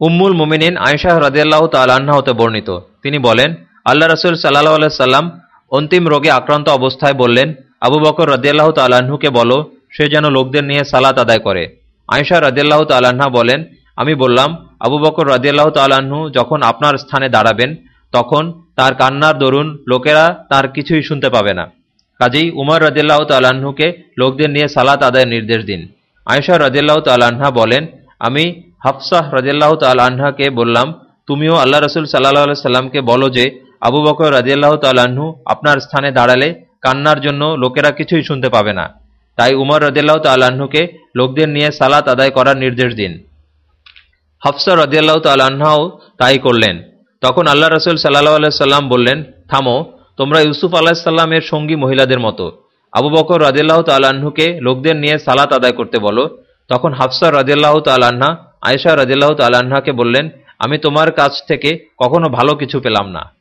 উম্মুল মুমিনিন আয়শাহ রাজিয়াল্লাহ তাল্লাহ্না হতে বর্ণিত। তিনি বলেন, আল্লাহ রসুল সাল্লাহ সাল্লাম অন্তিম রোগে আক্রান্ত অবস্থায় বললেন, আবু বকর রদিয়াল্লাহ তাল্লাহ্নকে বলো, সে যেন লোকদের নিয়ে সালাত আদায় করে। আয়শা রদিয়াল্লাহ তাল্লাহ্না বলেন, আমি বললাম, আবু বকর রদিয়াল্লাহ তাল্লাহ্ন যখন আপনার স্থানে দাঁড়াবেন, তখন তার কান্নার দরুন লোকেরা তার কিছুই শুনতে পাবে না। কাজেই উমর রদিয়াল্লাহ তাল্লাহ্নকে লোকদের নিয়ে সালাত আদায়ের নির্দেশ দিন। আয়সা রদিয়াল্লাহ তাল্লাহা বলেন, আমি হাফসাহ রদিয়াল্লাহ তাল্লাহাকে বললাম, তুমিও আল্লাহ রসুল সাল্লাহ সাল্লামকে বলো যে, আবু বকর রাজিয়াল্লাহ তাল্লাহ্ন আপনার স্থানে দাঁড়ালে কান্নার জন্য লোকেরা কিছুই শুনতে পাবে না। তাই উমর রদিয়াল্লাহ তাল্লাহ্নকে লোকদের নিয়ে সালাত আদায় করার নির্দেশ দিন। হাফসা রদিয়াল্লাহ তাল্লাহাও তাই করলেন। তখন আল্লাহ রসুল সাল্লাহ সাল্লাম বললেন, থামো, তোমরা ইউসুফ আল্লাহ সাল্লামের সঙ্গী মহিলাদের মতো। আবু বকর রাজিয়াল্লাহ তাল্লাহ্নকে লোকদের নিয়ে সালাত আদায় করতে বলো। তখন হাফসা রাজিয়াল্লাহ তাল্লাহা আয়েশা তু আল্লাহকে বললেন আমি তোমার কাছ থেকে কখনো ভালো কিছু পেলাম না।